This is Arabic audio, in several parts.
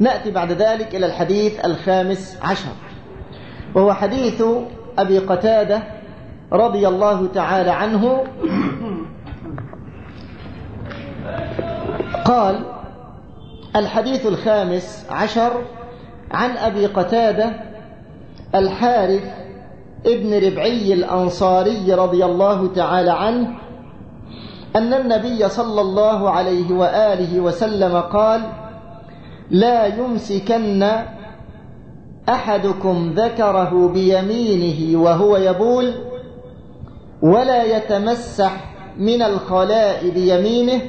نأتي بعد ذلك إلى الحديث الخامس عشر. وهو حديث أبي قتادة رضي الله تعالى عنه. قال الحديث الخامس عشر عن أبي قتادة الحارث ابن ربعي الأنصاري رضي الله تعالى عنه أن النبي صلى الله عليه وآله وسلم قال لا يمسكن أحدكم ذكره بيمينه وهو يبول ولا يتمسح من الخلاء بيمينه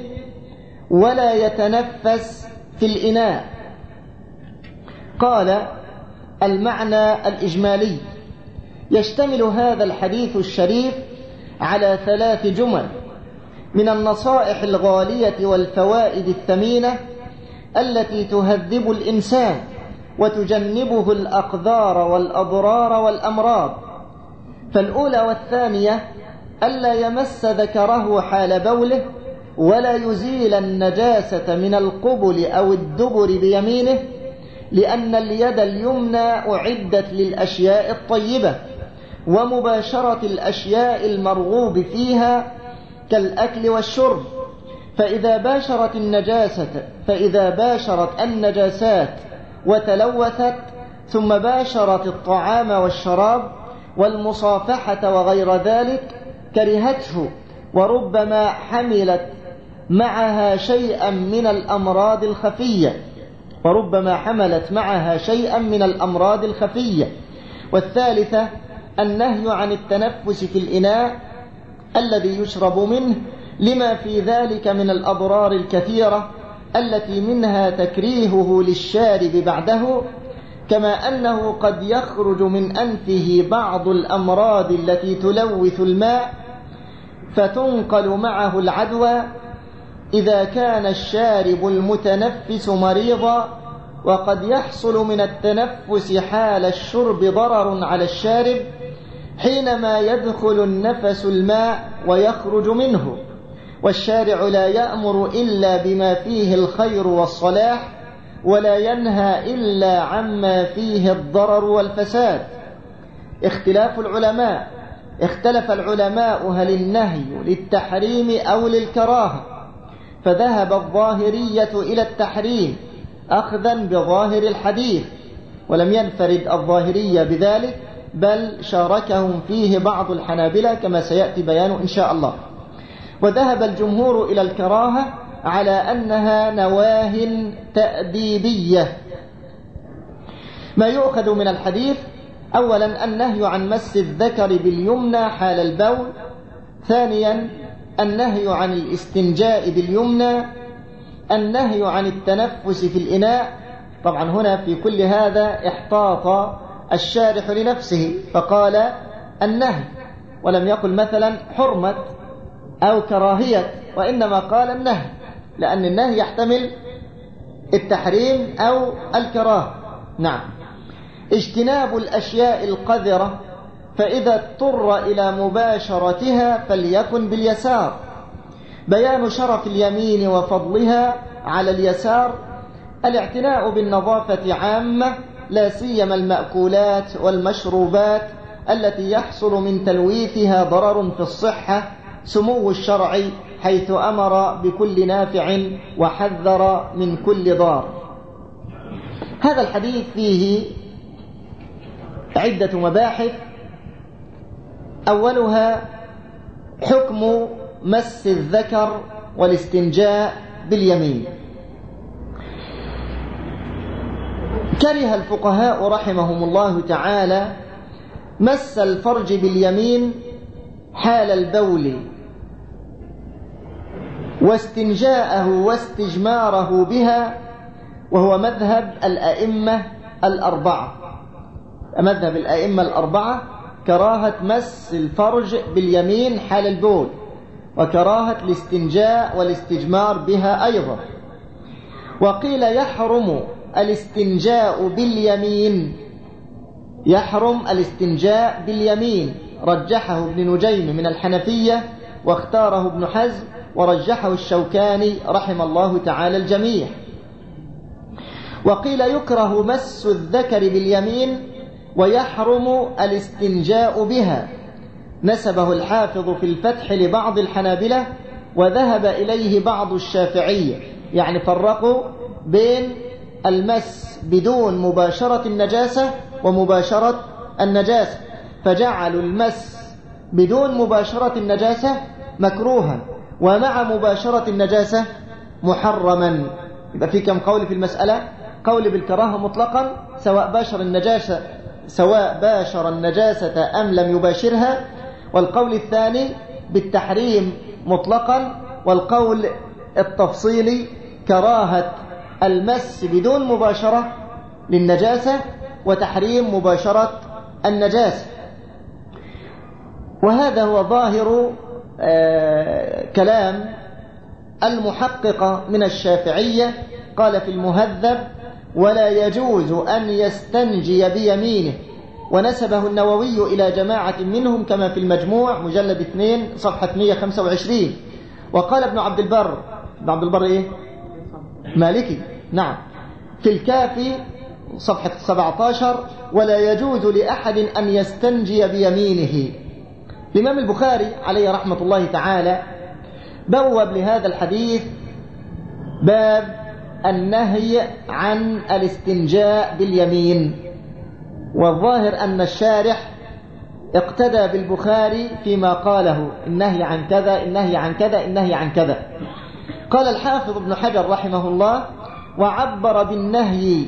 ولا يتنفس في الإناء. قال المعنى الإجمالي يشتمل هذا الحديث الشريف على ثلاث جمل من النصائح الغالية والفوائد الثمينة التي تهذب الإنسان وتجنبه الأقدار والأضرار والأمراض. فالأولى والثانية ألا يمس ذكره حال بوله ولا يزيل النجاسة من القبل أو الدبر بيمينه لأن اليد اليمنى أعدت للأشياء الطيبة ومباشرة الأشياء المرغوب فيها كالأكل والشرب. فإذا باشرت النجاسة فإذا باشرت النجاسات وتلوثت ثم باشرت الطعام والشراب والمصافحة وغير ذلك كرهته وربما حملت معها شيئا من الأمراض الخفية وربما حملت معها شيئا من الأمراض الخفية. والثالثة النهي عن التنفس في الإناء الذي يشرب منه لما في ذلك من الأضرار الكثيرة التي منها تكريهه للشارب بعده كما أنه قد يخرج من أنفه بعض الأمراض التي تلوث الماء فتنقل معه العدوى إذا كان الشارب المتنفس مريضا وقد يحصل من التنفس حال الشرب ضرر على الشارب حينما يدخل النفس الماء ويخرج منه. والشارع لا يأمر إلا بما فيه الخير والصلاح ولا ينهى إلا عما فيه الضرر والفساد. اختلاف العلماء اختلف العلماء هل النهي للتحريم أو للكراهة فذهب الظاهرية إلى التحريم أخذا بظاهر الحديث ولم ينفرد الظاهرية بذلك بل شاركهم فيه بعض الحنابلة كما سيأتي بيانه إن شاء الله. وذهب الجمهور إلى الكراهة على أنها نواه تأديبية. ما يؤخذ من الحديث أولا النهي عن مس الذكر باليمنى حال البول ثانيا النهي عن الاستنجاء باليمنى النهي عن التنفس في الإناء. طبعا هنا في كل هذا احتاط الشارح لنفسه فقال النهي ولم يقل مثلا حرمة أو كراهية وإنما قال النهي لأن النهي يحتمل التحريم أو الكراهة. نعم. اجتناب الأشياء القذرة فإذا اضطر إلى مباشرتها فليكن باليسار. بيان شرف اليمين وفضلها على اليسار. الاعتناء بالنظافة عامة لا سيما المأكولات والمشروبات التي يحصل من تلويثها ضرر في الصحة سمو الشرع حيث أمر بكل نافع وحذر من كل ضار. هذا الحديث فيه عدة مباحث. أولها حكم مس الذكر والاستنجاء باليمين. كره الفقهاء رحمهم الله تعالى مس الفرج باليمين حال البول. واستنجاءه واستجماره بها وهو مذهب الأئمة الأربعة. مذهب الأئمة الأربعة كراهة مس الفرج باليمين حال البول وكراهة الاستنجاء والاستجمار بها أيضا. وقيل يحرم الاستنجاء باليمين يحرم الاستنجاء باليمين رجحه ابن نجيم من الحنفية واختاره ابن حزم ورجحه الشوكاني رحم الله تعالى الجميع. وقيل يكره مس الذكر باليمين ويحرم الاستنجاء بها. نسبه الحافظ في الفتح لبعض الحنابلة وذهب إليه بعض الشافعية يعني فرقوا بين المس بدون مباشرة النجاسة ومباشرة النجاسة. فجعلوا المس بدون مباشرة النجاسة مكروها. ومع مباشرة النجاسة محرما. يبقى في كم قول في المسألة؟ قول بالكراهة مطلقا سواء باشر النجاسة سواء باشر النجاسة أم لم يباشرها. والقول الثاني بالتحريم مطلقا والقول التفصيلي كراهة المس بدون مباشرة للنجاسة وتحريم مباشرة النجاسة. وهذا هو ظاهر كلام المحققة من الشافعية قال في المهذب ولا يجوز أن يستنجي بيمينه ونسبه النووي إلى جماعة منهم كما في المجموع مجلد 2 صفحة 125 وقال ابن عبد البر ابن عبد البر إيه؟ مالكي. نعم. في الكافي صفحة 17 ولا يجوز لأحد أن يستنجي بيمينه الإمام البخاري عليه رحمة الله تعالى بوب لهذا الحديث باب النهي عن الاستنجاء باليمين والظاهر أن الشارح اقتدى بالبخاري فيما قاله النهي عن كذا النهي عن كذا النهي عن كذا. قال الحافظ ابن حجر رحمه الله وعبر بالنهي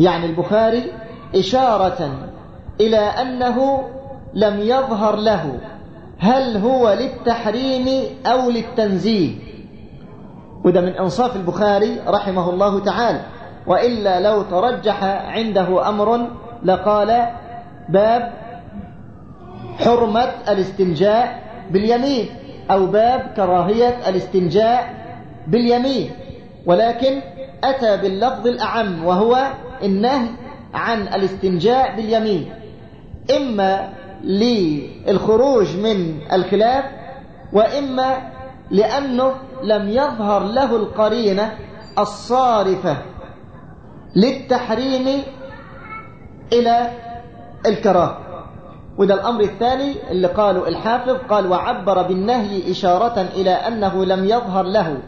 يعني البخاري إشارة إلى أنه لم يظهر له. هل هو للتحريم أو للتنزيه؟ وده من أنصاف البخاري رحمه الله تعالى. وإلا لو ترجح عنده أمر لقال باب حرمة الاستنجاء باليمين أو باب كراهية الاستنجاء باليمين. ولكن أتى باللفظ الأعم وهو النهي عن الاستنجاء باليمين. إما للخروج من الخلاف وإما لأنه لم يظهر له القرينة الصارفة للتحريم إلى الكراهة. وده الأمر الثاني اللي قاله الحافظ قال وعبر بالنهي إشارة إلى أنه لم يظهر له.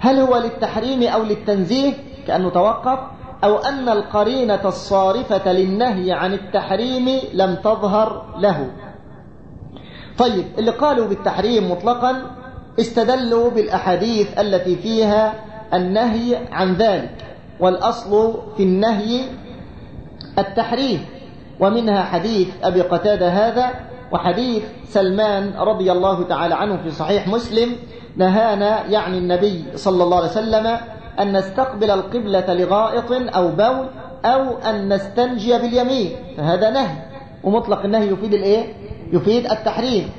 هل هو للتحريم أو للتنزيه؟ كأنه توقف. أو أن القرينة الصارفة للنهي عن التحريم لم تظهر له. طيب اللي قالوا بالتحريم مطلقا استدلوا بالأحاديث التي فيها النهي عن ذلك والأصل في النهي التحريم ومنها حديث أبي قتادة هذا وحديث سلمان رضي الله تعالى عنه في صحيح مسلم نهانا يعني النبي صلى الله عليه وسلم أن نستقبل القبلة لغائط أو بول أو أن نستنجي باليمين فهذا نهي ومطلق النهي يفيد الإيه؟ يفيد التحريم.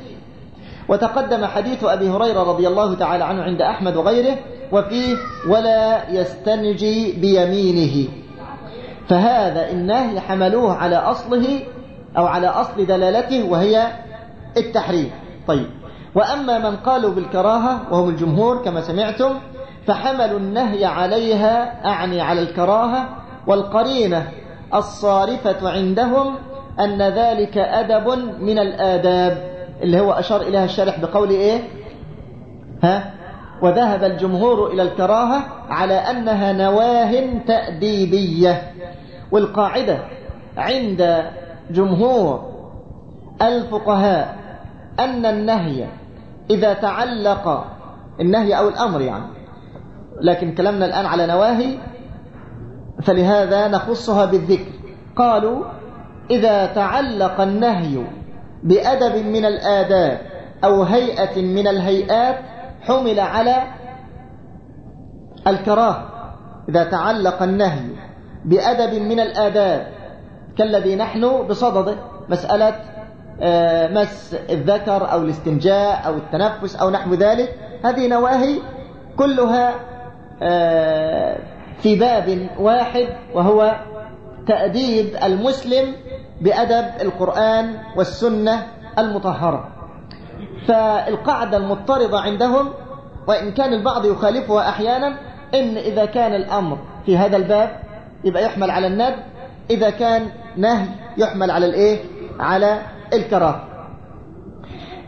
وتقدم حديث أبي هريرة رضي الله تعالى عنه عند أحمد وغيره وفيه ولا يستنجي بيمينه. فهذا النهي حملوه على أصله أو على أصل دلالته وهي التحريم. طيب وأما من قالوا بالكراهة وهم الجمهور كما سمعتم فحملوا النهي عليها أعني على الكراهة والقرينة الصارفة عندهم أن ذلك أدب من الآداب اللي هو أشار إليها الشارح بقول إيه؟ ها؟ وذهب الجمهور إلى الكراهة على أنها نواه تأديبية. والقاعدة عند جمهور الفقهاء أن النهي إذا تعلق النهي أو الأمر يعني لكن كلامنا الآن على نواهي فلهذا نخصها بالذكر. قالوا إذا تعلق النهي بأدب من الآداب أو هيئة من الهيئات حمل على الكراهة. إذا تعلق النهي بأدب من الآداب كالذي نحن بصدده مسألة مس الذكر أو الاستنجاء أو التنفس أو نحو ذلك هذه نواهي كلها في باب واحد وهو تأديب المسلم بأدب القرآن والسنة المطهرة. فالقاعدة المضطردة عندهم وإن كان البعض يخالفها أحيانا إن إذا كان الأمر في هذا الباب يبقى يحمل على الند إذا كان نهي يحمل على الإيه؟ على الكراهة.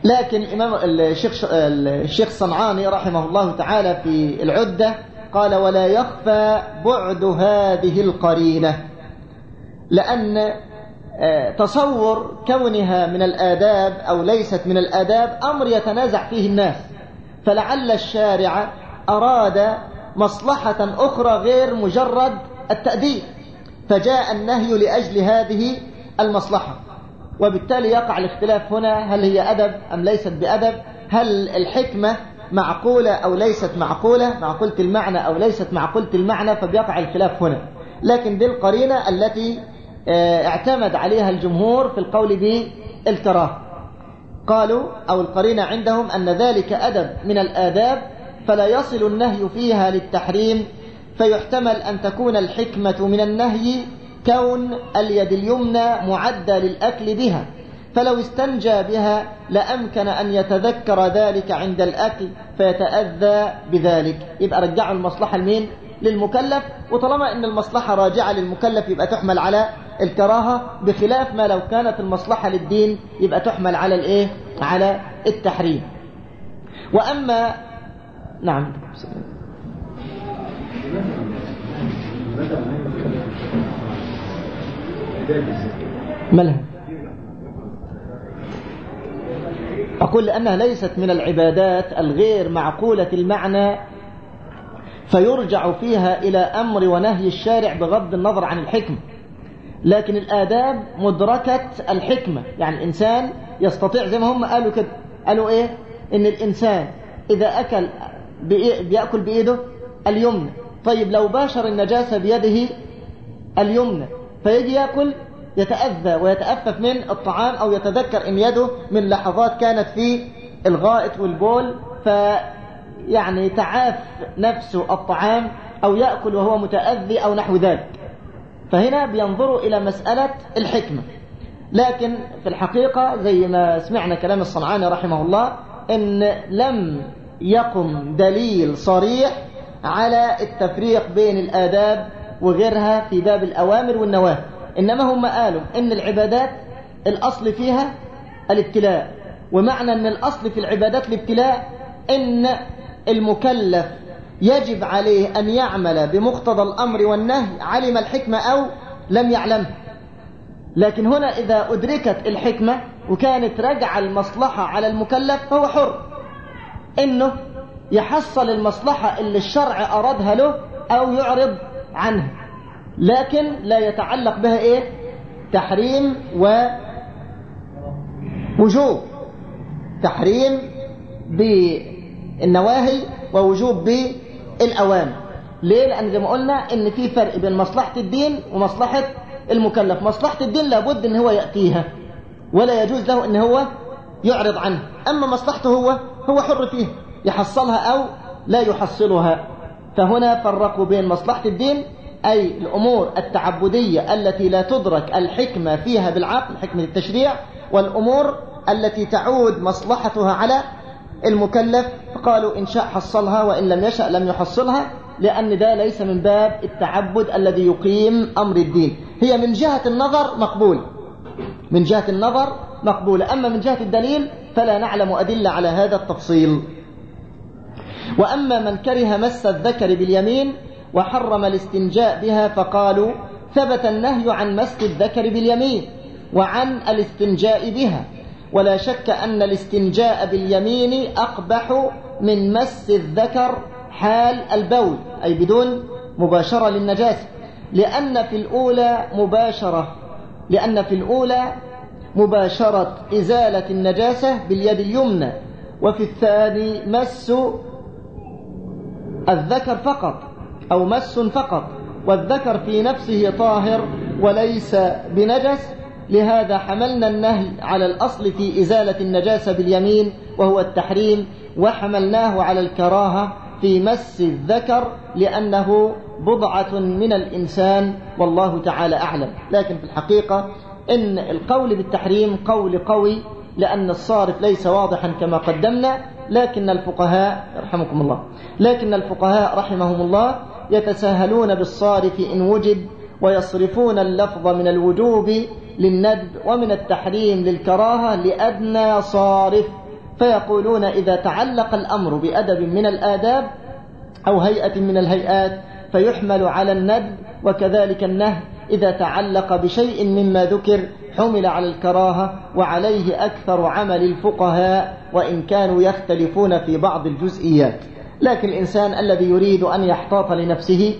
لكن الإمام الشيخ الشيخ صنعاني رحمه الله تعالى في العدة قال ولا يخفى بعد هذه القرينة لأن آه، تصور كونها من الآداب أو ليست من الآداب أمر يتنازع فيه الناس فلعل الشارع أراد مصلحة أخرى غير مجرد التأديب فجاء النهي لأجل هذه المصلحة وبالتالي يقع الاختلاف هنا هل هي أدب أم ليست بأدب هل الحكمة معقولة أو ليست معقولة معقولة المعنى أو ليست معقولة المعنى فبيقع الخلاف هنا. لكن دي القرينة التي آه، اعتمد عليها الجمهور في القول بالكراهه قالوا أو القرينة عندهم أن ذلك أدب من الآداب فلا يصل النهي فيها للتحريم فيحتمل أن تكون الحكمة من النهي كون اليد اليمنى معدة للأكل بها. فلو استنجى بها لأمكن أن يتذكر ذلك عند الأكل فيتأذى بذلك. يبقى رجعوا المصلحة لمين؟ للمكلف. وطالما أن المصلحة راجعة للمكلف يبقى تحمل على الكراهة. بخلاف ما لو كانت المصلحة للدين يبقى تحمل على الإيه؟ على التحريم. وأما نعم. مالها أقول لأنها ليست من العبادات الغير معقولة المعنى فيرجع فيها إلى أمر ونهي الشارع بغض النظر عن الحكمة لكن الآداب مدركة الحكمة. يعني الإنسان يستطيع زي ما هم قالوا كده. قالوا إيه؟ إن الإنسان إذا أكل بيأكل بإيده اليمنى. طيب لو باشر النجاسة بيده اليمنى فيجي يأكل يتأذى ويتأفف من الطعام أو يتذكر إن يده من لحظات كانت في الغائط والبول فيعني تعاف نفسه الطعام أو يأكل وهو متأذي أو نحو ذلك. فهنا بينظروا إلى مسألة الحكمة. لكن في الحقيقة زي ما سمعنا كلام الصنعاني رحمه الله إن لم يقم دليل صريح على التفريق بين الآداب وغيرها في باب الأوامر والنواهي. إنما هم قالوا إن العبادات الأصل فيها الابتلاء. ومعنى أن الأصل في العبادات الابتلاء إن المكلف يجب عليه أن يعمل بمقتضى الأمر والنهي علم الحكمة أو لم يعلمها لكن هنا إذا أدركت الحكمة وكانت رجع المصلحة على المكلف فهو حر. إنه يحصل المصلحة اللي الشرع أرادها له أو يعرض عنها. لكن لا يتعلق بها إيه؟ تحريم ووجوب تحريم بالنواهي ووجوب بالأوامر ليه؟ لأن زي ما قلنا إن في فرق بين مصلحة الدين ومصلحة المكلف. مصلحة الدين لابد إن هو يأتيها ولا يجوز له إن هو يعرض عنها. أما مصلحته هو هو حر فيها يحصلها أو لا يحصلها. فهنا فرقوا بين مصلحة الدين أي الأمور التعبدية التي لا تدرك الحكمة فيها بالعقل حكمة التشريع والأمور التي تعود مصلحتها على المكلف فقالوا إن شاء حصلها وإن لم يشأ لم يحصلها لأن ده ليس من باب التعبد الذي يقيم أمر الدين. هي من جهة النظر مقبول. من جهة النظر مقبولة أما من جهة الدليل فلا نعلم أدلة على هذا التفصيل. وأما من كره مس الذكر باليمين وحرم الاستنجاء بها فقالوا ثبت النهي عن مس الذكر باليمين وعن الاستنجاء بها. ولا شك أن الاستنجاء باليمين أقبح من مس الذكر حال البول أي بدون مباشرة للنجاسة لأن في الأولى مباشرة لأن في الأولى مباشرة إزالة النجاسة باليد اليمنى وفي الثاني مس الذكر فقط. أو مس فقط والذكر في نفسه طاهر وليس بنجس لهذا حملنا النهي على الأصل في إزالة النجاسة باليمين وهو التحريم وحملناه على الكراهة في مس الذكر لأنه بضعة من الإنسان والله تعالى أعلم. لكن في الحقيقة إن القول بالتحريم قول قوي لأن الصارف ليس واضحا كما قدمنا لكن الفقهاء رحمكم الله لكن الفقهاء رحمهم الله يتساهلون بالصارف إن وجد ويصرفون اللفظ من الوجوب للندب ومن التحريم للكراهة لأدنى صارف. فيقولون إذا تعلق الأمر بأدب من الآداب أو هيئة من الهيئات فيحمل على الندب وكذلك النهي. إذا تعلق بشيء مما ذكر حمل على الكراهة وعليه أكثر عمل الفقهاء وإن كانوا يختلفون في بعض الجزئيات. لكن الإنسان الذي يريد أن يحتاط لنفسه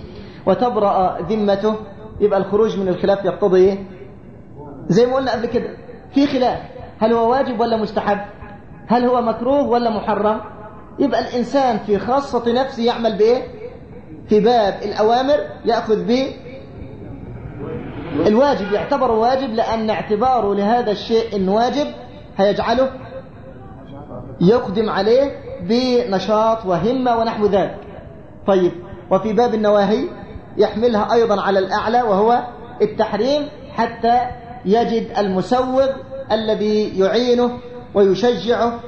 وتبرأ ذمته يبقى الخروج من الخلاف يقتضي إيه؟ زي ما قلنا قبل كده في خلاف. هل هو واجب ولا مستحب؟ هل هو مكروه ولا محرم؟ يبقى الإنسان في خاصة نفسه يعمل بإيه؟ في باب الأوامر يأخذ به الواجب يعتبر واجب لأن اعتباره لهذا الشيء إن واجب هيجعله يقدم عليه بنشاط وهمة ونحو ذلك. طيب وفي باب النواهي يحملها أيضا على الأعلى وهو التحريم حتى يجد المسوغ الذي يعينه ويشجعه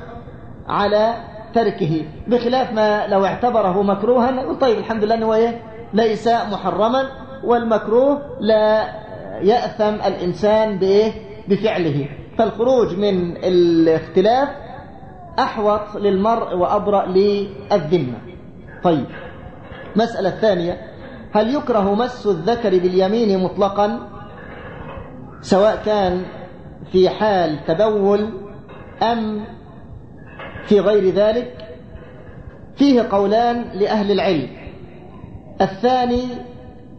على تركه. بخلاف ما لو اعتبره مكروها طيب الحمد لله أنه إيه؟ ليس محرما والمكروه لا يأثم الإنسان بإيه؟ بفعله. فالخروج من الاختلاف أحوط للمرء وأبرأ للذمة. طيب. مسألة ثانية. هل يكره مس الذكر باليمين مطلقا؟ سواء كان في حال تبول أم في غير ذلك؟ فيه قولان لأهل العلم. الثاني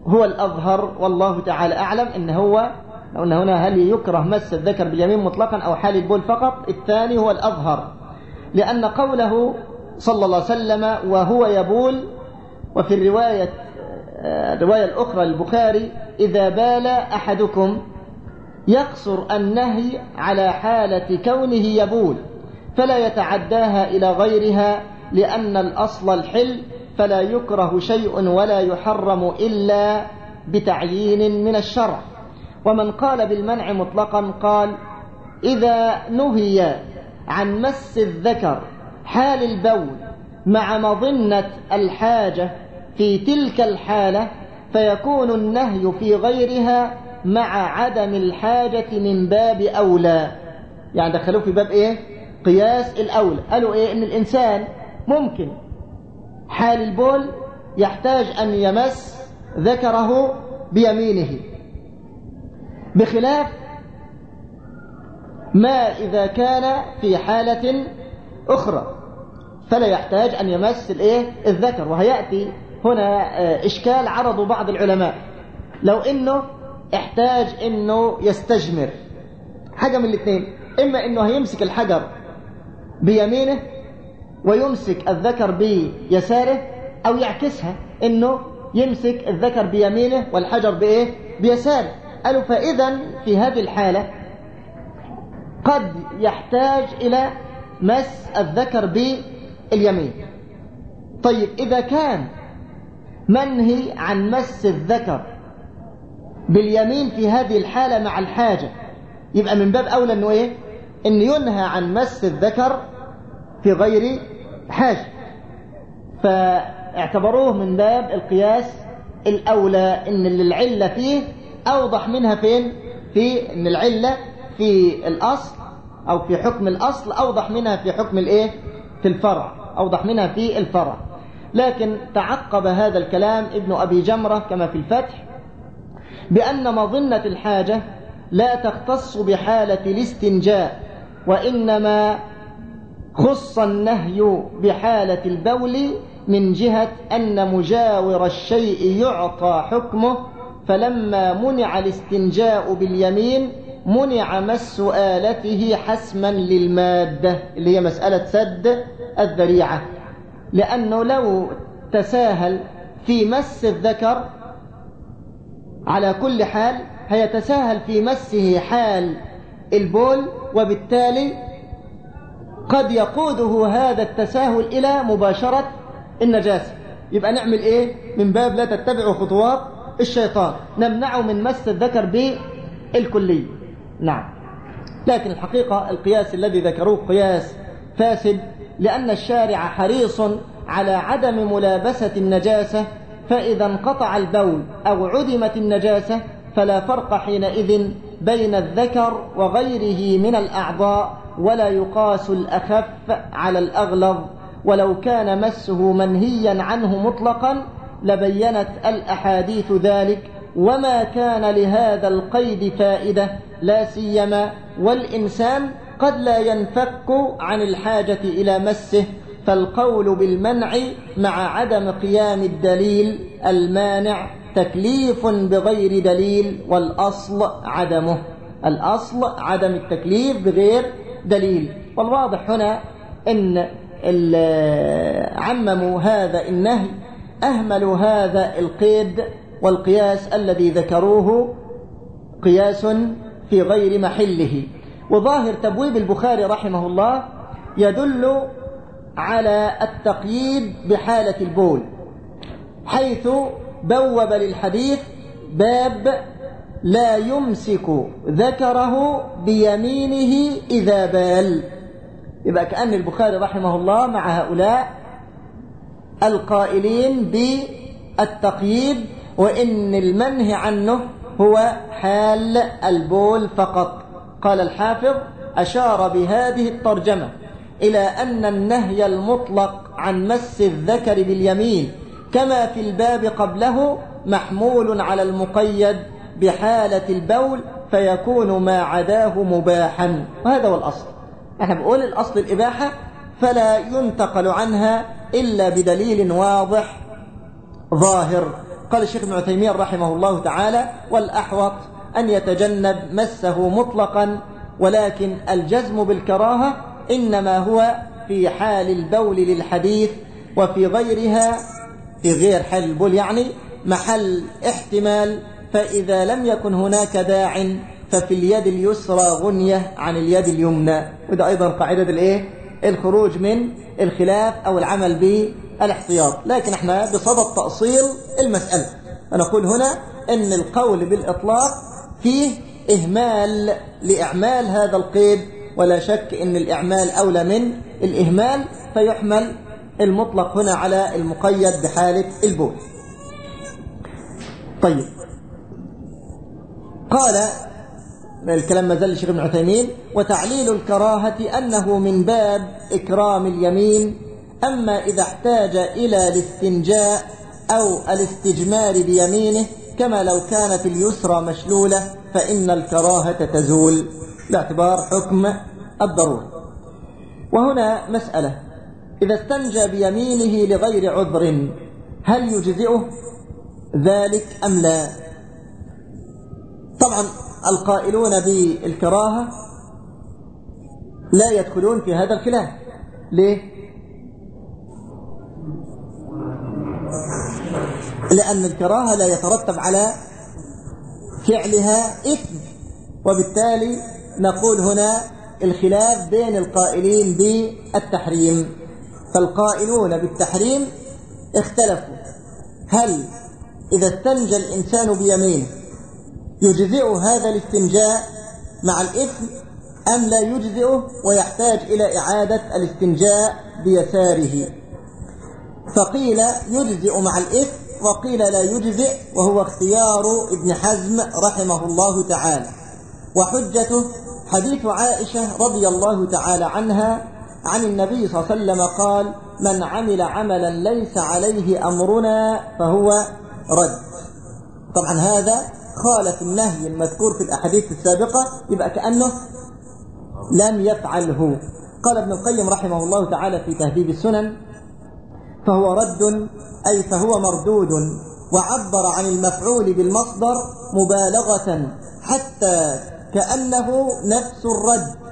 هو الأظهر والله تعالى أعلم إن هو أن هنا هل يكره مس الذكر باليمين مطلقا أو حال البول فقط؟ الثاني هو الأظهر. لأن قوله صلى الله عليه وسلم وهو يبول وفي الرواية الرواية الأخرى البخاري إذا بال أحدكم يقصر النهي على حالة كونه يبول فلا يتعداها إلى غيرها لأن الأصل الحل فلا يكره شيء ولا يحرم إلا بتعيين من الشرع. ومن قال بالمنع مطلقا قال إذا نهي عن مس الذكر حال البول مع مظنة الحاجة في تلك الحالة فيكون النهي في غيرها مع عدم الحاجة من باب أولى. يعني دخلوه في باب إيه؟ قياس الأولى. قالوا إيه؟ إن الإنسان ممكن حال البول يحتاج أن يمس ذكره بيمينه. بخلاف ما إذا كان في حالة أخرى. فلا يحتاج أن يمس الإيه؟ الذكر. وهيأتي هنا إشكال عرضه بعض العلماء. لو إنه احتاج إنه يستجمر. حاجة من الاثنين. إما إنه هيمسك الحجر بيمينه ويمسك الذكر بيساره أو يعكسها إنه يمسك الذكر بيمينه والحجر بإيه؟ بيساره. قالوا فإذا في هذه الحالة قد يحتاج إلى مس الذكر باليمين. طيب إذا كان منهي عن مس الذكر باليمين في هذه الحالة مع الحاجة يبقى من باب أولى أنه إيه؟ أن ينهى عن مس الذكر في غير حاجة. فاعتبروه من باب القياس الأولى أن العلة فيه أوضح منها فين؟ في أن العلة في الأصل أو في حكم الأصل أوضح منها في حكم الإيه؟ في الفرع أوضح منها في الفرع. لكن تعقب هذا الكلام ابن أبي جمرة كما في الفتح بأن مظنة الحاجة لا تختص بحالة الاستنجاء وإنما خص النهي بحالة البول من جهة أن مجاور الشيء يعطى حكمه فلما منع الاستنجاء باليمين منع مس آلته حسما للمادة اللي هي مسألة سد الذريعة. لأنه لو تساهل في مس الذكر على كل حال هيتساهل في مسه حال البول وبالتالي قد يقوده هذا التساهل إلى مباشرة النجاسة. يبقى نعمل إيه؟ من باب لا تتبعوا خطوات الشيطان. نمنعه من مس الذكر بالكلية. نعم. لكن الحقيقة القياس الذي ذكروه قياس فاسد لأن الشارع حريص على عدم ملابسة النجاسة فإذا انقطع البول أو عدمت النجاسة فلا فرق حينئذ بين الذكر وغيره من الأعضاء ولا يقاس الأخف على الأغلظ. ولو كان مسه منهيا عنه مطلقا لبينت الأحاديث ذلك وما كان لهذا القيد فائدة لا سيما. والإنسان قد لا ينفك عن الحاجة إلى مسه فالقول بالمنع مع عدم قيام الدليل المانع تكليف بغير دليل والأصل عدمه. الأصل عدم التكليف بغير دليل. والواضح هنا أن عمموا هذا النهي أهملوا هذا القيد والقياس الذي ذكروه قياس في غير محله. وظاهر تبويب البخاري رحمه الله يدل على التقييد بحالة البول حيث بوب للحديث باب لا يمسك ذكره بيمينه إذا بال. يبقى كأن البخاري رحمه الله مع هؤلاء القائلين بالتقييد وإن المنهي عنه هو حال البول فقط. قال الحافظ أشار بهذه الترجمة إلى أن النهي المطلق عن مس الذكر باليمين كما في الباب قبله محمول على المقيد بحالة البول فيكون ما عداه مباحا. وهذا هو الأصل. إحنا بنقول الأصل الإباحة فلا ينتقل عنها إلا بدليل واضح ظاهر. قال الشيخ ابن عثيمين رحمه الله تعالى والأحوط أن يتجنب مسه مطلقا ولكن الجزم بالكراهة إنما هو في حال البول للحديث وفي غيرها في غير حال البول يعني محل احتمال فإذا لم يكن هناك داع ففي اليد اليسرى غنية عن اليد اليمنى وده أيضا قاعدة الإيه؟ الخروج من الخلاف أو العمل بالاحتياط. لكن إحنا بصدد تأصيل المسألة. نقول هنا أن القول بالإطلاق فيه إهمال لإعمال هذا القيد. ولا شك أن الإعمال أولى من الإهمال فيحمل المطلق هنا على المقيد بحالة البول. طيب. قال الكلام ما زال الشيخ ابن عثيمين وتعليل الكراهة أنه من باب إكرام اليمين أما إذا احتاج إلى الاستنجاء أو الاستجمار بيمينه كما لو كانت اليسرى مشلولة فإن الكراهة تزول. باعتبار حكم الضرورة. وهنا مسألة. إذا استنجى بيمينه لغير عذر هل يجزئه؟ ذلك أم لا؟ طبعا القائلون بالكراهة لا يدخلون في هذا الخلاف. ليه؟ لأن الكراهة لا يترتب على فعلها إثم وبالتالي نقول هنا الخلاف بين القائلين بالتحريم. فالقائلون بالتحريم اختلفوا. هل إذا استنجى الإنسان بيمينه يجزئ هذا الاستنجاء مع الإثم أم لا يجزئه ويحتاج إلى إعادة الاستنجاء بيساره. فقيل يجزئ مع الإثم وقيل لا يجزئ وهو اختيار ابن حزم رحمه الله تعالى. وحجته حديث عائشة رضي الله تعالى عنها عن النبي صلى الله عليه وسلم قال من عمل عملا ليس عليه أمرنا فهو رد. طبعا هذا خالف النهي المذكور في الأحاديث السابقة يبقى كأنه لم يفعله. قال ابن القيم رحمه الله تعالى في تهذيب السنن فهو رد أي فهو مردود وعبر عن المفعول بالمصدر مبالغة حتى كأنه نفس الرد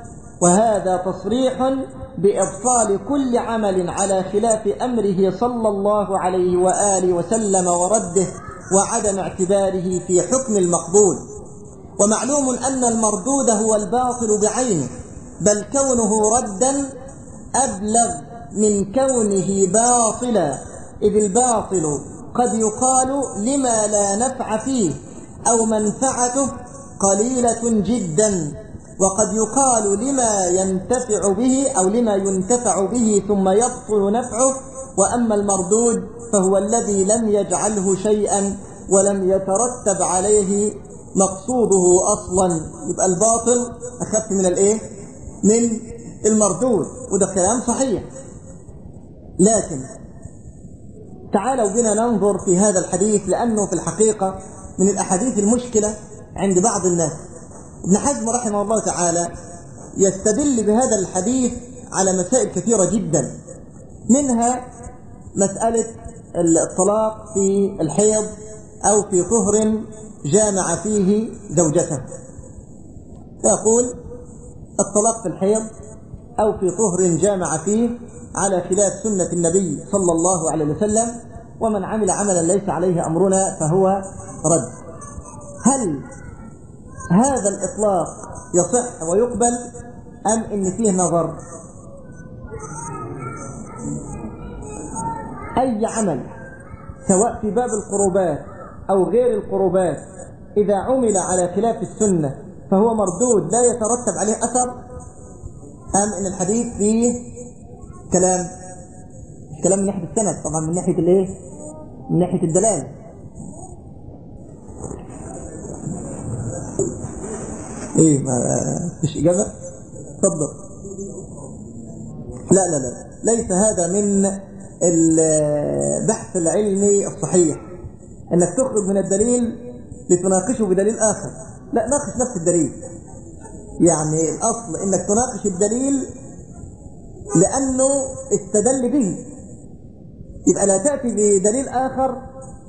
وهذا تصريح بإبطال كل عمل على خلاف أمره صلى الله عليه وآله وسلم ورده وعدم اعتباره في حكم المقبول. ومعلوم أن المردود هو الباطل بعينه بل كونه ردا أبلغ من كونه باطلا. إذ الباطل قد يقال لما لا نفع فيه أو منفعته قليلة جدا. وقد يقال لما ينتفع به أو لما ينتفع به ثم يبطل نفعه. وأما المردود فهو الذي لم يجعله شيئا ولم يترتب عليه مقصوده أصلا. يبقى الباطل أخف من الإيه؟ من المردود. وده كلام صحيح. لكن تعالوا بنا ننظر في هذا الحديث لأنه في الحقيقة من الأحاديث المشكلة عند بعض الناس. ابن حزم رحمه الله تعالى يستدل بهذا الحديث على مسائل كثيرة جدا منها مسألة الطلاق في الحيض أو في طهر جامع فيه زوجته. فيقول الطلاق في الحيض أو في طهر جامع فيه على خلاف سنة النبي صلى الله عليه وسلم ومن عمل عملا ليس عليه أمرنا فهو رد. هل هذا الإطلاق يصح ويقبل أم إن فيه نظر؟ أي عمل سواء في باب القربات أو غير القربات إذا عمل على خلاف السنة فهو مردود لا يترتب عليه أثر. أم إن الحديث فيه كلام كلام من ناحية السند طبعا من ناحية الإيه؟ من ناحية الدلالة إيه ما فيش إجابة؟ تفضل. لا لا لا ليس هذا من البحث العلمي الصحيح انك تخرج من الدليل لتناقشه بدليل آخر. لا ناقش نفس الدليل. يعني الأصل إنك تناقش الدليل لأنه استدل به. يبقى لا تأتي بدليل آخر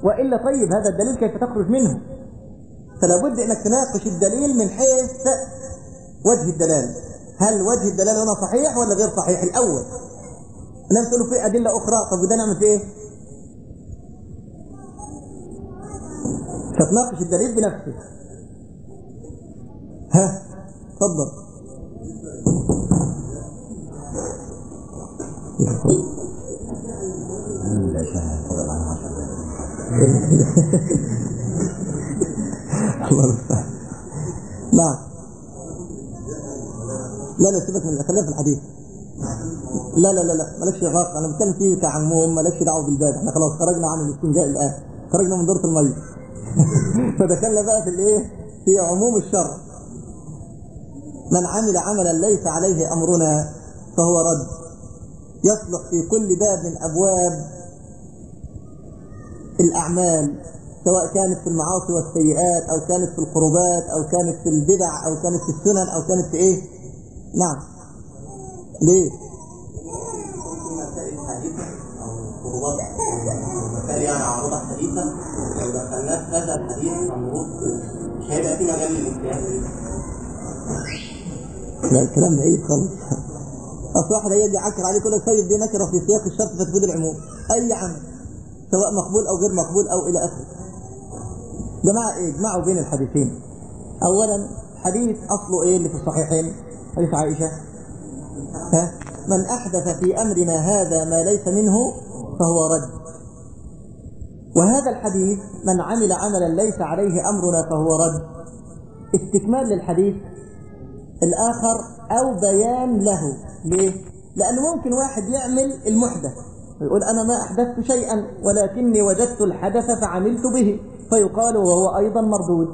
وإلا طيب هذا الدليل كيف تخرج منه؟ فلا بد إنك تناقش الدليل من حيث وجه الدلاله هل وجه الدلاله هنا صحيح ولا غير صحيح؟ الأول. الناس تقولوا في أدلة أخرى طب وده نعمل في إيه؟ فتناقش الدليل بنفسه. ها تفضل. نعم لا لا سيبك من في الحديث. لا لا لا لا مالكش غلط أنا بتكلم فيه كعموم مالكش دعوة بالباب إحنا خلاص خرجنا عن الاستنجاء الآن. خرجنا من دورة المية فدخلنا بقى في الإيه؟ في عموم الشرع من عمل عملا ليس عليه أمرنا فهو رد. يصلح في كل باب من أبواب الأعمال سواء كانت في المعاصي والسيئات أو كانت في القربات أو كانت في البدع أو كانت في السنن أو كانت في إيه؟ نعم. ليه؟ يعني عروضة حديثة لو دخلناه في هذا الحديث المفروض مش هيبقى في مجال للاجتهاد لا الكلام بعيد خالص. أصل واحد هيجي يعكر عليك لك طيب دي نكرة في سياق الشرط فتفيد العموم. أي عمل سواء مقبول أو غير مقبول أو إلى آخره. جماعة إيه؟ اجمعوا بين الحديثين. اولا حديث أصله إيه اللي في الصحيحين؟ حديث عائشة. ها؟ من أحدث في أمرنا هذا ما ليس منه فهو رد. وهذا الحديث من عمل عملا ليس عليه أمرنا فهو رد. استكمال للحديث الآخر أو بيان له. ليه؟ لأنه ممكن واحد يعمل المحدث ويقول أنا ما أحدثت شيئا ولكني وجدت الحدث فعملت به. فيقال وهو أيضا مردود.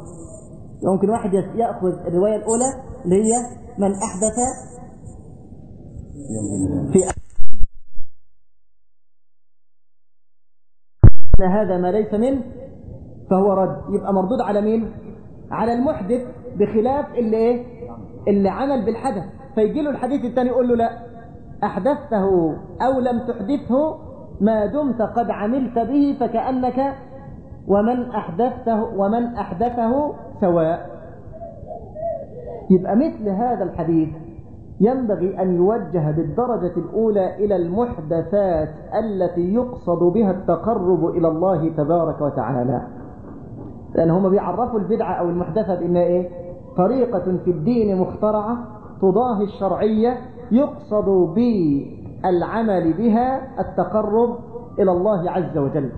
ممكن واحد يأخذ الرواية الأولى اللي هي من أحدث في هذا ما ليس منه فهو رد. يبقى مردود على مين؟ على المحدث بخلاف اللي إيه؟ اللي عمل بالحدث. فيجي له الحديث الثاني يقول له لا أحدثته أو لم تحدثه ما دمت قد عملت به فكأنك ومن أحدثته ومن أحدثه سواء. يبقى مثل هذا الحديث ينبغي أن يوجه بالدرجة الأولى إلى المحدثات التي يقصد بها التقرب إلى الله تبارك وتعالى لأن هم بيعرفوا البدعة أو المحدثة بأنها إيه؟ طريقة في الدين مخترعة تضاهي الشرعية يقصد بالعمل بها التقرب إلى الله عز وجل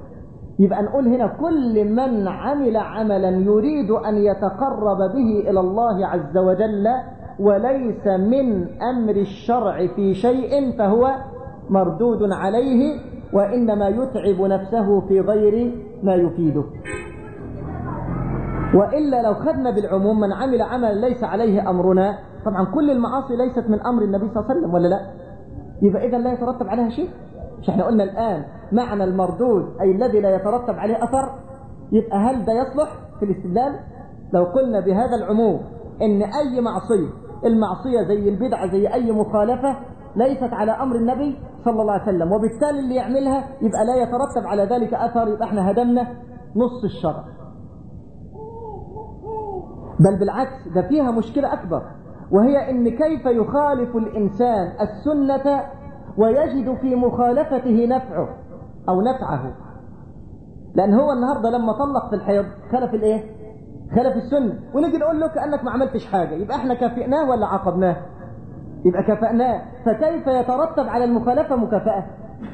يبقى نقول هنا كل من عمل عملا يريد أن يتقرب به إلى الله عز وجل وليس من أمر الشرع في شيء فهو مردود عليه وإنما يتعب نفسه في غير ما يفيده. وإلا لو خدنا بالعموم من عمل عملا ليس عليه أمرنا طبعا كل المعاصي ليست من أمر النبي صلى الله عليه وسلم ولا لا؟ يبقى إذا لا يترتب عليها شيء. مش إحنا قلنا الآن معنى المردود أي الذي لا يترتب عليه أثر يبقى هل ده يصلح في الاستدلال؟ لو قلنا بهذا العموم إن أي معصية المعصية زي البدعة زي أي مخالفة ليست على أمر النبي صلى الله عليه وسلم. وبالتالي اللي يعملها يبقى لا يترتب على ذلك أثر يبقى إحنا هدمنا نص الشرع. بل بالعكس ده فيها مشكلة أكبر وهي إن كيف يخالف الإنسان السنة ويجد في مخالفته نفعه أو نفعه. لأن هو النهاردة لما طلق في الحيض خلف الإيه؟ خلف السنة. ونيجي نقول له كأنك ما عملتش حاجة. يبقى إحنا كافئناه ولا عاقبناه؟ يبقى كفأناه فكيف يترتب على المخالفة مكافأة؟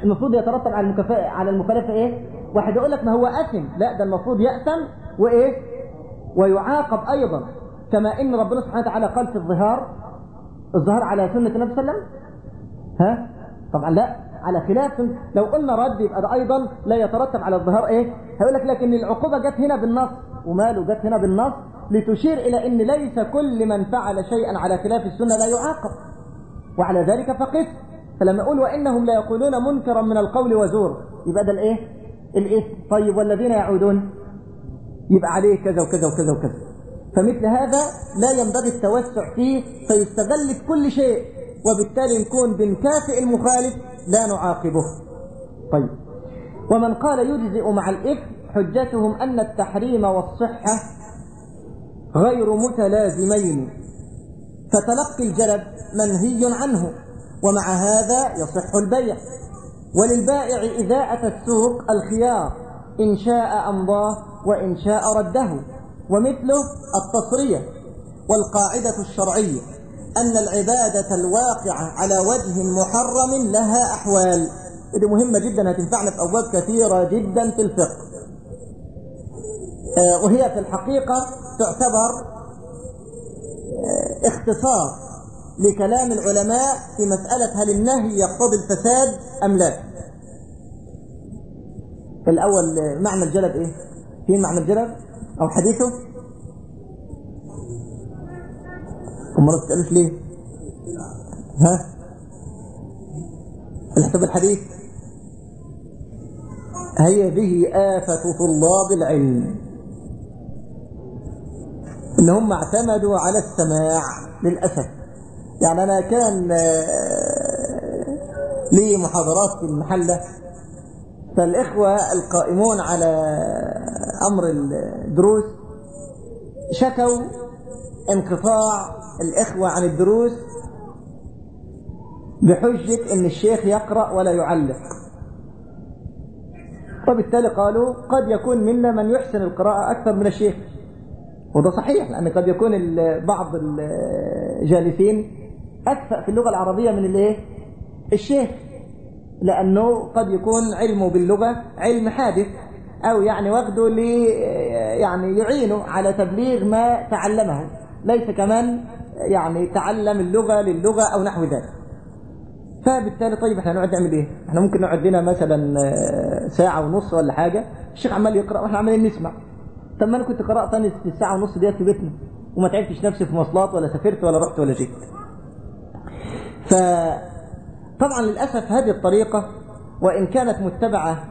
المفروض يترتب على المكافأة على المخالفة إيه؟ واحد يقول لك ما هو أثم. لا ده المفروض يأثم وإيه؟ ويعاقب أيضا. كما إن ربنا سبحانه وتعالى قال في الظهار الظهار على سنة النبي صلى الله عليه وسلم؟ ها؟ طبعا لا. على خلاف. لو قلنا رد يبقى ده أيضا لا يترتب على الظهار إيه؟ هيقول لك لكن العقوبة جت هنا بالنص. وماله جت هنا بالنص لتشير إلى أن ليس كل من فعل شيئا على خلاف السنة لا يعاقب. وعلى ذلك فقس. فلما يقول وإنهم لا يقولون منكرا من القول وزور. يبقى ده الإيه؟ الإثم طيب والذين يعودون؟ يبقى عليه كذا وكذا وكذا وكذا. فمثل هذا لا ينبغي التوسع فيه فيستغل في كل شيء. وبالتالي نكون بنكافئ المخالف لا نعاقبه. طيب. ومن قال يجزئ مع الإثم حجتهم أن التحريم والصحة غير متلازمين. فتلقي الجلب منهي عنه ومع هذا يصح البيع. وللبائع إذا أتى السوق الخيار إن شاء أمضاه وإن شاء رده. ومثله التصرية والقاعدة الشرعية أن العبادة الواقعة على وجه محرم لها أحوال. دي مهمة جدا هتنفعنا في أبواب كثيرة جدا في الفقه. وهي في الحقيقة تعتبر اختصار لكلام العلماء في مسألة هل النهي يقتضي الفساد أم لا. الأول معنى الجلب إيه؟ في معنى الجلب أو حديثه؟ هم ما تسألوش ليه؟ ها؟ الحساب الحديث. هي به آفة طلاب العلم. إن هم اعتمدوا على السماع للأسف. يعني أنا كان لي محاضرات في المحلة فالإخوة القائمون على أمر الدروس شكوا انقطاع الإخوة عن الدروس بحجة أن الشيخ يقرأ ولا يعلق. وبالتالي قالوا قد يكون منا من يحسن القراءة أكثر من الشيخ. وده صحيح لأن قد يكون بعض الجالسين أكفأ في اللغة العربية من الإيه؟ الشيخ لأنه قد يكون علمه باللغة علم حادث أو يعني واخده لي يعني يعينه على تبليغ ما تعلمه ليس كمان يعني تعلم اللغة للغة أو نحو ذلك. فبالتالي طيب إحنا نقعد نعمل إيه؟ إحنا ممكن نقعد لنا مثلا ساعة ونص ولا حاجة الشيخ عمال يقرأ وإحنا عمالين نسمع. طب ما أنا كنت قرأت أنا في الساعة ونص ديت في بيتنا وما تعبتش نفسي في مواصلات ولا سافرت ولا رحت ولا جيت. فطبعا للأسف هذه الطريقة وإن كانت متبعة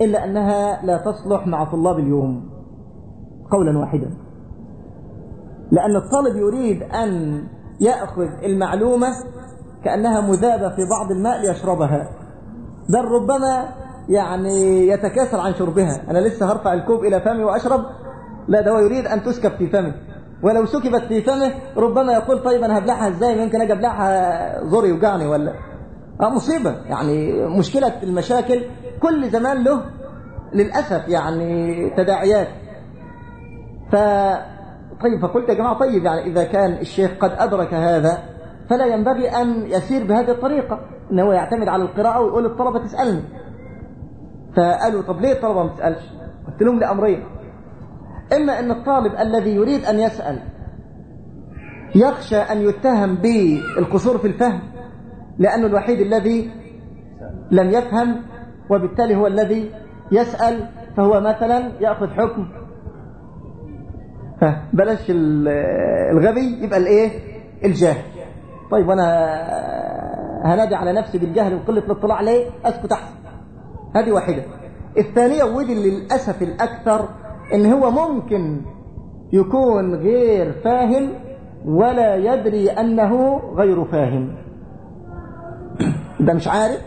إلا أنها لا تصلح مع طلاب اليوم قولا واحدا. لأن الطالب يريد أن يأخذ المعلومة كأنها مذابة في بعض الماء ليشربها. بل ربما يعني يتكاسل عن شربها. أنا لسه هرفع الكوب إلى فمي وأشرب. لا ده هو يريد أن تسكب في فمه. ولو سكبت في فمه ربما يقول طيب أنا هبلعها إزاي؟ ممكن أجي أبلعها زوري يوجعني ولا؟ آه مصيبة. يعني مشكلة المشاكل كل زمان له للأسف يعني تداعيات. ف طيب فقلت يا جماعة طيب يعني إذا كان الشيخ قد أدرك هذا فلا ينبغي أن يسير بهذه الطريقة. أنه يعتمد على القراءة ويقول للطلبة تسألني. فقالوا طب ليه الطلبة ما تسألش قلت لهم لأمرين. إما أن الطالب الذي يريد أن يسأل يخشى أن يتهم بالقصور في الفهم لأنه الوحيد الذي لم يفهم وبالتالي هو الذي يسأل فهو مثلا يأخذ حكم. بلاش الغبي يبقى الإيه؟ الجاهل. طيب وأنا هنادي على نفسي بالجهل وقلة الاطلاع ليه؟ أسكت أحسن. هذه واحدة. الثانية ودي للأسف الأكثر إن هو ممكن يكون غير فاهم ولا يدري أنه غير فاهم. ده مش عارف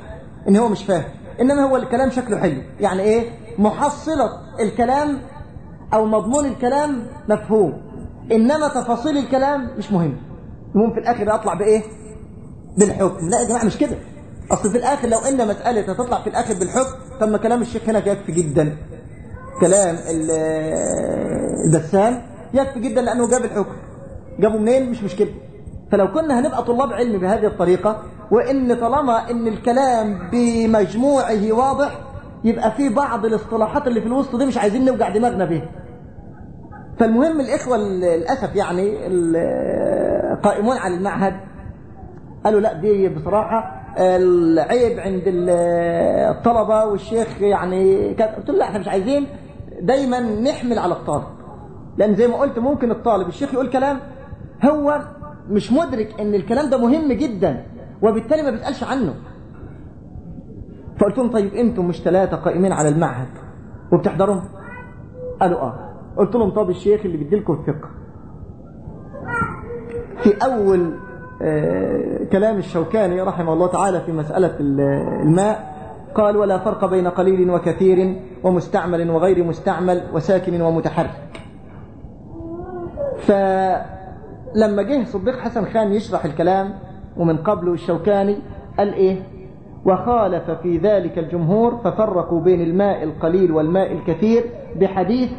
إن هو مش فاهم. إنما هو الكلام شكله حلو. يعني إيه؟ محصلة الكلام أو مضمون الكلام مفهوم. إنما تفاصيل الكلام مش مهم. المهم في الآخر اطلع بإيه؟ بالحكم. لا يا جماعة مش كده. أصل في الآخر لو إن مسألة هتطلع في الآخر بالحكم ما كلام الشيخ هنا يكفي جدا. كلام البسام يكفي جدا لأنه جاب الحكم. جابه منين؟ مش مشكلة. فلو كنا هنبقى طلاب علم بهذه الطريقة وإن طالما إن الكلام بمجموعه واضح يبقى في بعض الاصطلاحات اللي في الوسط دي مش عايزين نوجع دماغنا بيها فالمهم الإخوة للأسف يعني القائمون على المعهد. قالوا لا دي بصراحة العيب عند الطلبة والشيخ يعني قلت له لا إحنا مش عايزين دايما نحمل على الطالب. لأن زي ما قلت ممكن الطالب الشيخ يقول كلام هو مش مدرك إن الكلام ده مهم جدا وبالتالي ما بيسألش عنه. فقلت لهم طيب أنتم مش ثلاثة قائمين على المعهد وبتحضروا؟ قالوا آه. قلت لهم طب الشيخ اللي بيدي لكم الفقه في آه كلام الشوكاني رحمه الله تعالى في مسألة الماء. قال ولا فرق بين قليل وكثير ومستعمل وغير مستعمل وساكن ومتحرك. فلما جه صديق حسن خان يشرح الكلام ومن قبله الشوكاني قال إيه؟ وخالف في ذلك الجمهور ففرقوا بين الماء القليل والماء الكثير بحديث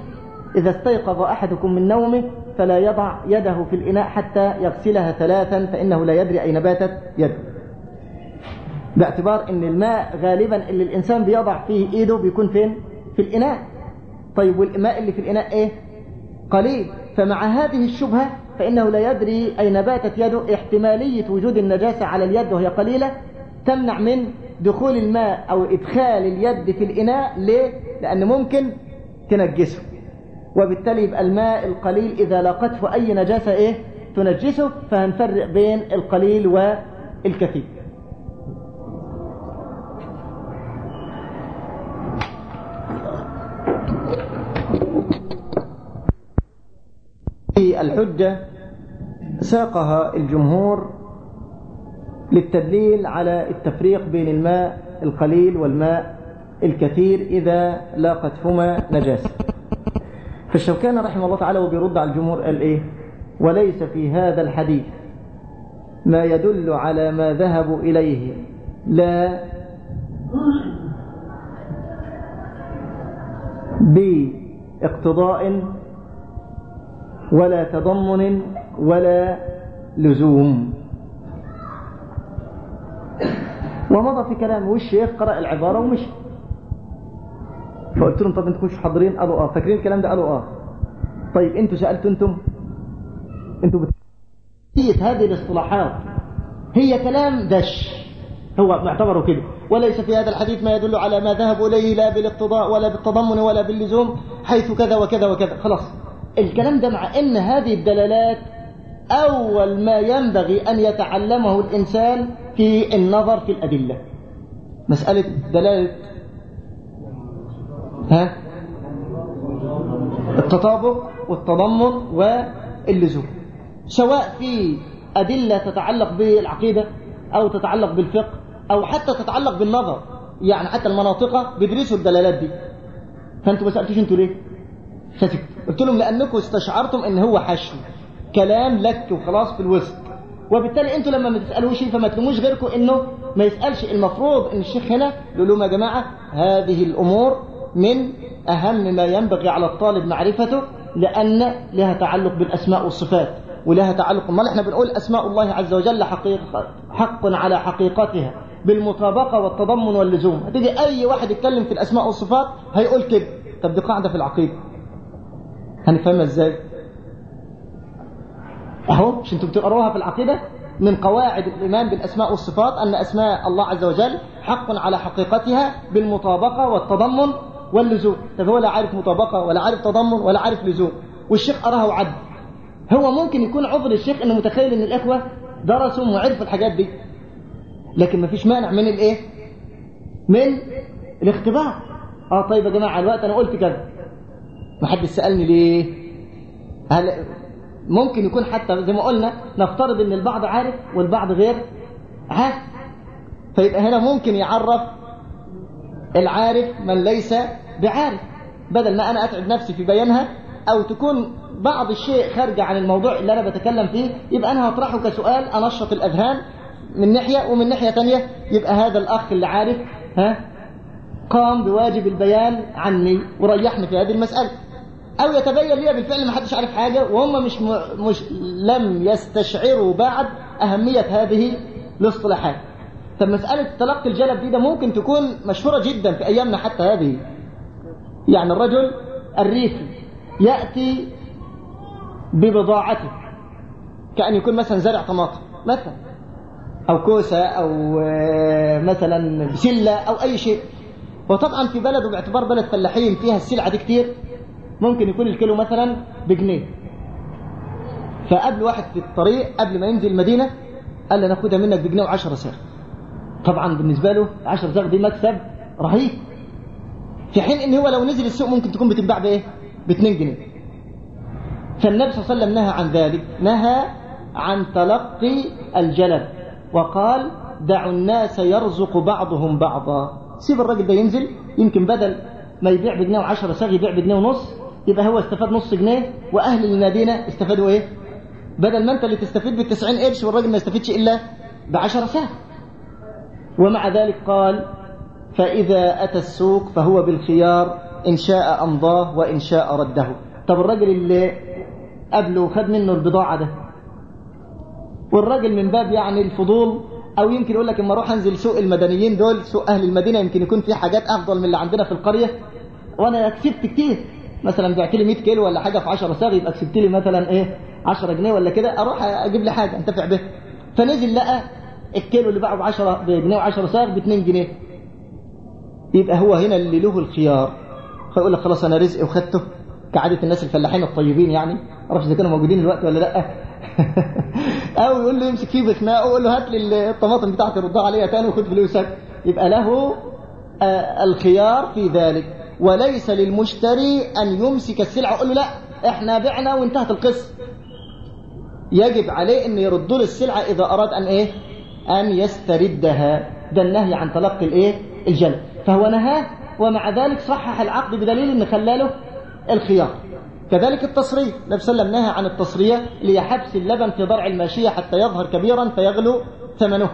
إذا استيقظ أحدكم من نومه فلا يضع يده في الإناء حتى يغسلها ثلاثا فإنه لا يدري أين باتت يده. باعتبار أن الماء غالبا اللي الإنسان بيضع فيه إيده بيكون فين؟ في الإناء. طيب والماء اللي في الإناء إيه؟ قليل. فمع هذه الشبهة فإنه لا يدري أين باتت يده. احتمالية وجود النجاسة على اليد وهي قليلة تمنع من دخول الماء أو إدخال اليد في الإناء. ليه؟ لأن ممكن تنجسه. وبالتالي يبقى الماء القليل إذا لاقته أي نجاسة إيه؟ تنجسه فهنفرق بين القليل والكثير الحجة ساقها الجمهور للتدليل على التفريق بين الماء القليل والماء الكثير إذا لاقتهما نجاسة. فالشوكاني رحمه الله تعالى وبيرد على الجمهور قال إيه؟ وليس في هذا الحديث ما يدل على ما ذهبوا إليه. لا. باقتضاء ولا تضمن ولا لزوم. ومضى في كلامه والشيخ قرأ العبارة ومشي. فقلت لهم طب أنتوا مش حاضرين؟ قالوا آه. فاكرين الكلام ده؟ قالوا آه. طيب أنتوا سألتوا أنتم؟ أنتوا بت... هذه الاصطلاحات. هي كلام دش. هو معتبره كده. وليس في هذا الحديث ما يدل على ما ذهبوا إليه لا بالاقتضاء ولا بالتضمن ولا باللزوم حيث كذا وكذا وكذا. خلاص. الكلام ده مع إن هذه الدلالات أول ما ينبغي أن يتعلمه الإنسان في النظر في الأدلة. مسألة دلالة ها؟ التطابق والتضمن واللزوم. سواء في أدلة تتعلق بالعقيدة أو تتعلق بالفقه أو حتى تتعلق بالنظر يعني حتى المناطق بيدرسوا الدلالات دي. فأنتوا ما سألتوش أنتوا ليه؟ فسكت قلت لهم لأنكم استشعرتم أن هو حشو كلام لك وخلاص في الوسط. وبالتالي أنتوا لما ما تسألوش فما تلوموش غيركم إنه ما يسألش. المفروض إن الشيخ هنا يقول لهم يا جماعة هذه الأمور من أهم ما ينبغي على الطالب معرفته لأن لها تعلق بالأسماء والصفات ولها تعلق ما إحنا بنقول أسماء الله عز وجل حقيقة حق على حقيقتها بالمطابقة والتضمن واللزوم. هتيجي أي واحد يتكلم في الأسماء والصفات هيقول كده. طب دي قاعدة في العقيدة. هنفهمها إزاي؟ أهو مش أنتوا بتقروها في العقيدة؟ من قواعد الإيمان بالأسماء والصفات أن أسماء الله عز وجل حق على حقيقتها بالمطابقة والتضمن واللزوم. طب هو لا عارف مطابقة ولا عارف تضمن ولا عارف لزوم. والشيخ أراه وعد هو ممكن يكون عذر الشيخ إنه متخيل إن الإخوة درسوا وعرفوا الحاجات دي. لكن ما فيش مانع من الإيه؟ من الاختبار. آه طيب يا جماعة الوقت أنا قلت كذا. ما حد سألني ليه؟ هل ممكن يكون حتى زي ما قلنا نفترض إن البعض عارف والبعض غير عارف؟ فيبقى هنا ممكن يعرف العارف من ليس بعارف بدل ما أنا أتعب نفسي في بيانها أو تكون بعض الشيء خارجة عن الموضوع اللي أنا بتكلم فيه يبقى أنا هطرحه كسؤال أنشط الأذهان من ناحية ومن ناحية تانية يبقى هذا الأخ اللي عارف ها قام بواجب البيان عني وريحني في هذه المسألة. أو يتبين لي بالفعل ما حدش عارف حاجة وهم مش, م... مش لم يستشعروا بعد أهمية هذه الاصطلاحات. طب مسألة تلقي الجلب دي ده ممكن تكون مشهورة جدا في أيامنا حتى هذه. يعني الرجل الريفي يأتي ببضاعته كأن يكون مثلا زرع طماطم مثلا أو كوسة أو مثلا بسلة أو أي شيء. وطبعا في بلد باعتبار بلد فلاحين فيها السلعة دي كتير ممكن يكون الكيلو مثلا بجنيه. فقبل واحد في الطريق قبل ما ينزل المدينة قال لي ناخدها منك بجنيه وعشرة ساغ طبعا بالنسبة له 10 ساغ دي مكسب رهيب. في حين ان هو لو نزل السوق ممكن تكون بتنباع بإيه؟ ب 2 جنيه. فالنبي صلى الله عليه وسلم نهى عن ذلك. نهى عن تلقي الجلب وقال دعوا الناس يرزق بعضهم بعضا. سيب الراجل ده ينزل يمكن بدل ما يبيع بجنيه وعشرة ساغ يبيع بجنيه ونص يبقى هو استفاد نص جنيه وأهل المدينة استفادوا إيه؟ بدل ما أنت اللي تستفيد بالتسعين قرش والراجل ما يستفيدش إلا بعشرة ساغ ومع ذلك قال فإذا أتى السوق فهو بالخيار إن شاء أمضاه وإن شاء رده. طب الراجل اللي قبله خد منه البضاعة ده. والراجل من باب يعني الفضول أو يمكن يقول لك أما أروح أنزل سوق المدنيين دول سوق أهل المدينة يمكن يكون في حاجات أفضل من اللي عندنا في القرية. وأنا كسبت كتير. مثلا بعت لي 100 كيلو ولا حاجة في 10 ساغ يبقى كسبت لي مثلا إيه 10 جنيه ولا كده أروح أجيب لي حاجة أنتفع بها فنزل لقى الكيلو اللي باعه ب 10 بجنيه و10 ساغ ب 2 جنيه. يبقى هو هنا اللي له الخيار. فيقول لك خلاص أنا رزقي وخدته. كعادة الناس الفلاحين الطيبين يعني. معرفش إذا كانوا موجودين دلوقتي ولا لأ. أو يقول له يمسك فيه بخناقه ويقول له هات لي الطماطم بتاعتي ردها عليها تاني وخد فلوسك. يبقى له الخيار في ذلك. وليس للمشتري أن يمسك السلعه ويقول له لأ إحنا بعنا وانتهت القصة. يجب عليه إن يرد له السلعة إذا أراد أن إيه؟ أن يستردها. ده النهي عن تلقي الإيه؟ الجلب فهو نهاه ومع ذلك صحح العقد بدليل إن خلاله الخيار. كذلك التصرية النبي صلى الله عليه وسلم نهى عن التصرية اللي حبس اللبن في ضرع الماشية حتى يظهر كبيرا فيغلو ثمنه.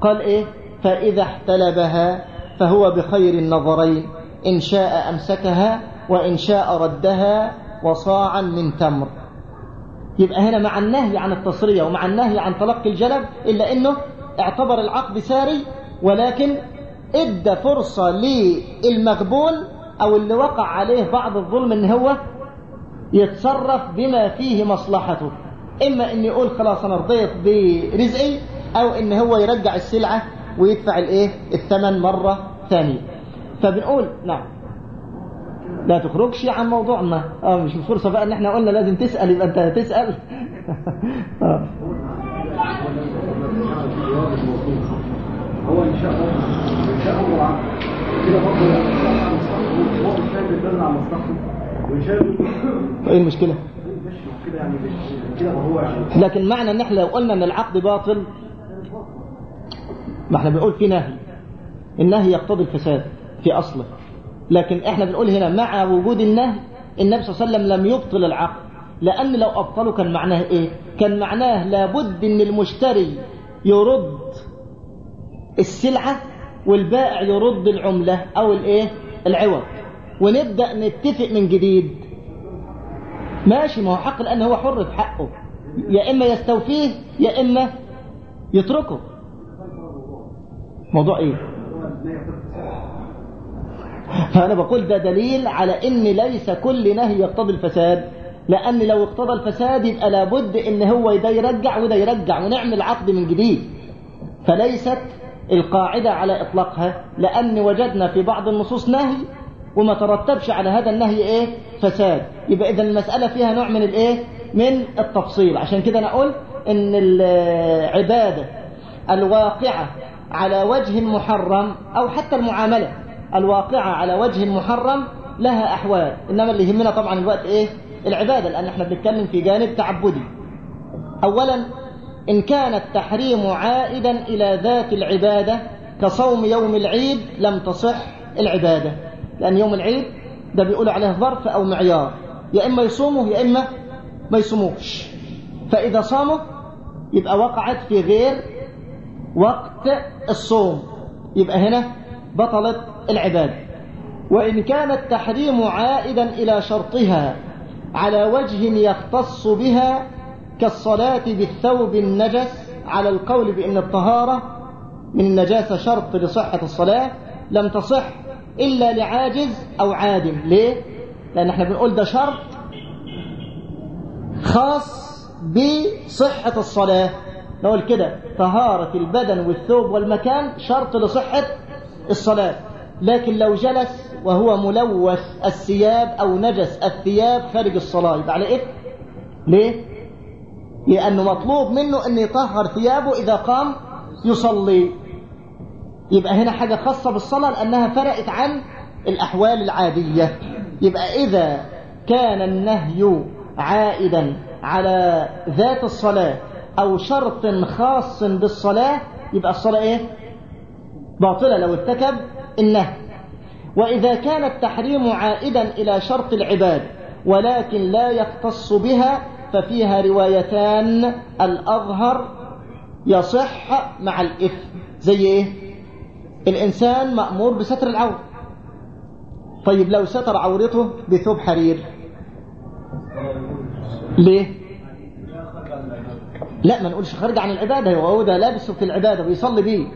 قال إيه؟ فإذا احتلبها فهو بخير النظرين إن شاء أمسكها وإن شاء ردها وصاعا من تمر. يبقى هنا مع النهي عن التصرية ومع النهي عن تلقي الجلب إلا أنه اعتبر العقد ساري ولكن إدى فرصة للمغبون أو اللي وقع عليه بعض الظلم إن هو يتصرف بما فيه مصلحته. إما إن يقول خلاص أنا رضيت برزقي أو إن هو يرجع السلعة ويدفع الإيه؟ الثمن مرة ثانية. فبنقول نعم. لا تخرجش عن موضوعنا. آه مش الفرصة بقى إن إحنا قلنا لازم تسأل يبقى أنت تسأل آه. هو إن شاء الله إن شاء الله. كده برضه هو مش على مصلحته إيه المشكلة كده يعني كده هو يعني. لكن معنى إن إحنا لو قلنا إن العقد باطل ما إحنا بنقول في نهي. النهي يقتضي الفساد في أصله. لكن إحنا بنقول هنا مع وجود النهي النبي صلى الله عليه وسلم لم يبطل العقد. لأن لو ابطله كان معناه إيه؟ كان معناه لابد إن المشتري يرد السلعة والبائع يرد العملة أو الإيه؟ العوض. ونبدأ نتفق من جديد. ماشي ما هو حق لأن هو حر في حقه. يا إما يستوفيه يا إما يتركه. موضوع إيه؟ فأنا بقول ده دليل على إن ليس كل نهي يقتضي الفساد. لأن لو اقتضى الفساد يبقى لابد إن هو ده يرجع وده يرجع ونعمل عقد من جديد. فليست القاعدة على إطلاقها لأن وجدنا في بعض النصوص نهي وما ترتبش على هذا النهي إيه؟ فساد. يبقى إذا المسألة فيها نوع من الإيه؟ من التفصيل. عشان كده أنا قلت إن العبادة الواقعة على وجه محرم أو حتى المعاملة الواقعة على وجه محرم لها أحوال. إنما اللي يهمنا طبعا الوقت إيه؟ العبادة لأن إحنا بنتكلم في جانب تعبدي. أولا إن كان التحريم عائدا إلى ذات العبادة كصوم يوم العيد لم تصح العبادة. لأن يوم العيد ده بيقولوا عليه ظرف أو معيار. يا إما يصومه يا إما ما يصوموش. فإذا صامه يبقى وقعت في غير وقت الصوم. يبقى هنا بطلت العبادة. وإن كان التحريم عائدا إلى شرطها على وجه يختص بها كالصلاة بالثوب النجس على القول بأن الطهارة من النجاسة شرط لصحة الصلاة لم تصح إلا لعاجز أو عادم ليه؟ لأن إحنا بنقول ده شرط خاص بصحة الصلاة نقول كده طهارة البدن والثوب والمكان شرط لصحة الصلاة لكن لو جلس وهو ملوث الثياب أو نجس الثياب خارج الصلاة يبقى على إيه؟ ليه؟ لأنه مطلوب منه أن يطهر ثيابه إذا قام يصلي. يبقى هنا حاجة خاصة بالصلاة لأنها فرقت عن الأحوال العادية. يبقى إذا كان النهي عائدا على ذات الصلاة أو شرط خاص بالصلاة يبقى الصلاة إيه؟ باطلة لو ارتكب النهي. وإذا كان التحريم عائدا إلى شرط العباد ولكن لا يختص بها ففيها روايتان. الأظهر يصح مع الإثم زي إيه؟ الإنسان مأمور بستر العورة طيب لو ستر عورته بثوب حرير. ليه؟ لا ما نقولش خارج عن العبادة. هو ده لابسه في العبادة بيصلي بيه.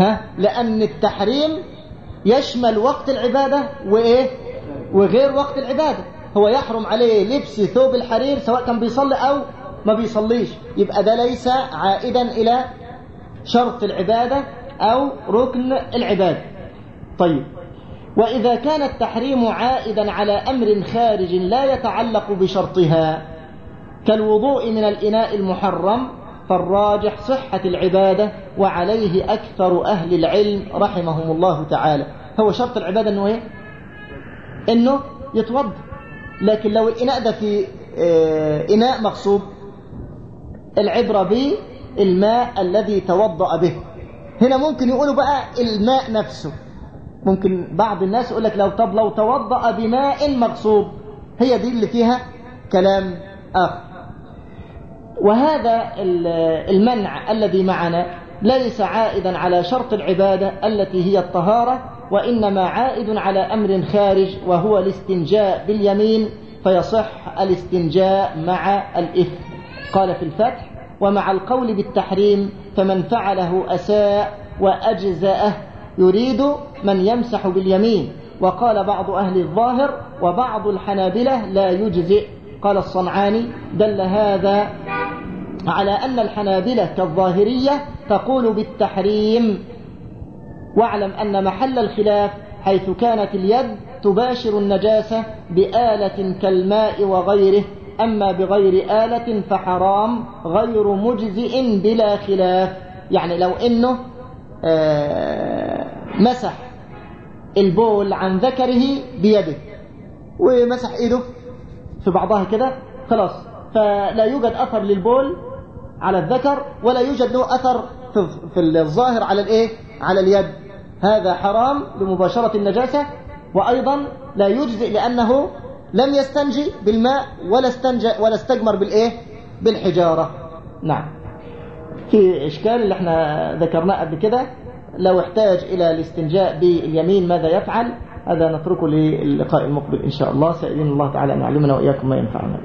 ها؟ لأن التحريم يشمل وقت العبادة وإيه؟ وغير وقت العبادة. هو يحرم عليه لبس ثوب الحرير سواء كان بيصلي أو ما بيصليش. يبقى ده ليس عائدا إلى شرط العبادة أو ركن العبادة. طيب. وإذا كان التحريم عائدا على أمر خارج لا يتعلق بشرطها كالوضوء من الإناء المحرم فالراجح صحة العبادة وعليه أكثر أهل العلم رحمهم الله تعالى. هو شرط العبادة أنه إيه؟ أنه يتوضأ. لكن لو الإناء ده في إناء مغصوب العبرة بالماء الذي توضأ به. هنا ممكن يقولوا بقى الماء نفسه. ممكن بعض الناس يقول لك لو طب لو توضأ بماء مغصوب هي دي اللي فيها كلام آخر. وهذا المنع الذي معنا ليس عائدا على شرط العبادة التي هي الطهارة وإنما عائد على أمر خارج وهو الاستنجاء باليمين فيصح الاستنجاء مع الإثم. قال في الفتح ومع القول بالتحريم فمن فعله أساء وأجزأه يريد من يمسح باليمين. وقال بعض أهل الظاهر وبعض الحنابلة لا يجزئ. قال الصنعاني دل هذا على أن الحنابلة كالظاهرية تقول بالتحريم واعلم أن محل الخلاف حيث كانت اليد تباشر النجاسة بآلة كالماء وغيره أما بغير آلة فحرام غير مجزئ بلا خلاف. يعني لو إنه مسح البول عن ذكره بيده ومسح إيده في بعضها كده خلاص. فلا يوجد أثر للبول على الذكر ولا يوجد له أثر في الظاهر على الإيه؟ على اليد. هذا حرام لمباشرة النجاسة وأيضا لا يجزئ لأنه لم يستنجي بالماء ولا استنجى ولا استجمر بالإيه؟ بالحجارة. نعم. في إشكال اللي إحنا ذكرناه قبل كده لو احتاج إلى الاستنجاء باليمين ماذا يفعل؟ هذا نتركه للقاء المقبل إن شاء الله. سائلين الله تعالى أن يعلمنا وإياكم ما ينفعنا.